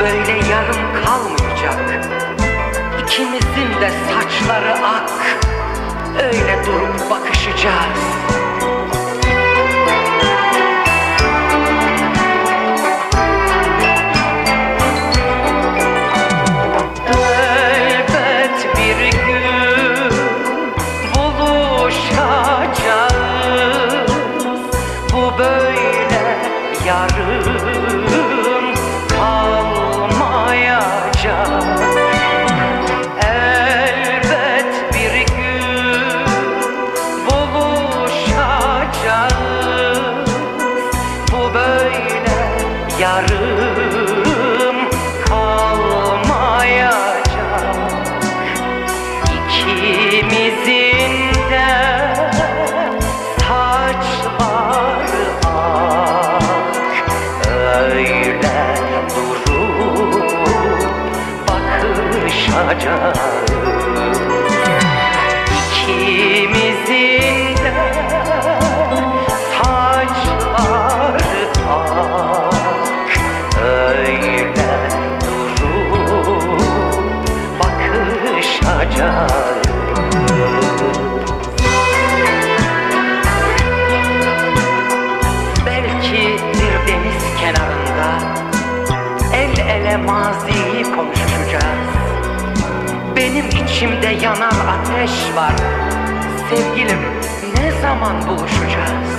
böyle yarım kalmayacak. İkimizin de saçları ak. Öyle durup bakışacağız. Elbet bir gün buluşacağız. Bu böyle yarın. Buluşacağız Bu böyle yarım kalmayacak. İkimizin de saçları ak. Öyle durup bakışacağız Belki bir deniz kenarında El ele maziyi konuşacağız Benim içimde yanan ateş var Sevgilim ne zaman buluşacağız?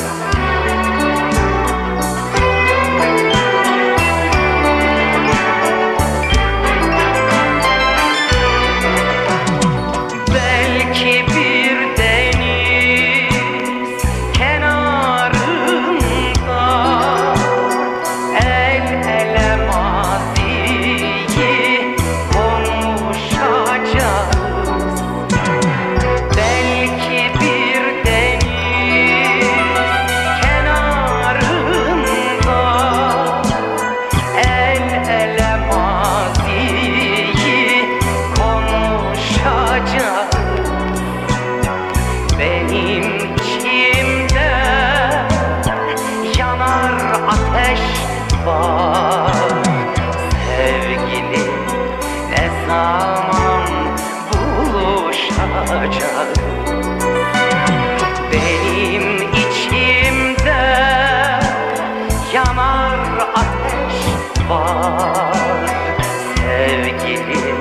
Buluşacağız benim içimde yanar ateş var. Sevgilim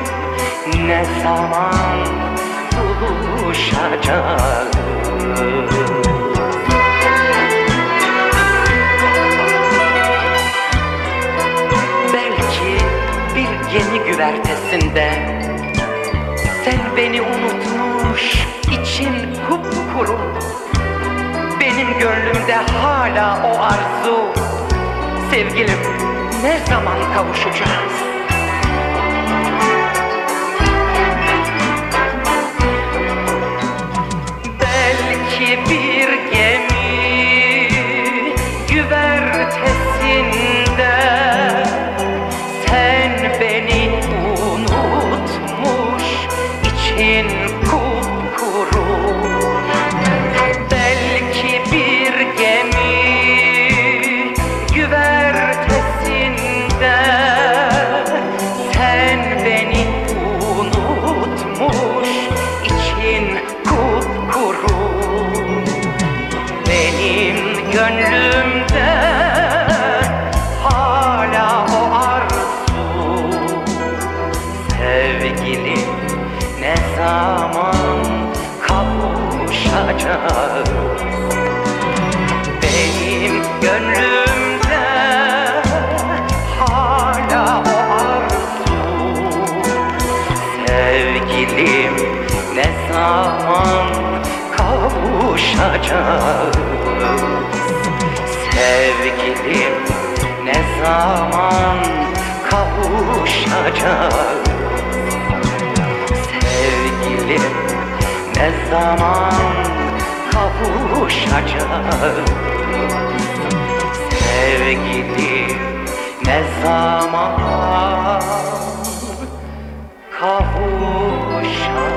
ne zaman buluşacağız? Belki bir gemi güvertesinde Sen beni unutmuş için kupkuru Benim gönlümde hala o arzu Sevgilim ne zaman kavuşacağız? Belki bir gemi kupkuru Benim gönlümde hala o arzu. Sevgilim ne zaman kavuşacağız? Benim arzu. Sevgilim ne zaman kavuşacağız Sevgilim ne zaman kavuşacağız? Sevgilim ne zaman kavuşacağız? Sevgilim ne zaman kavuşacağız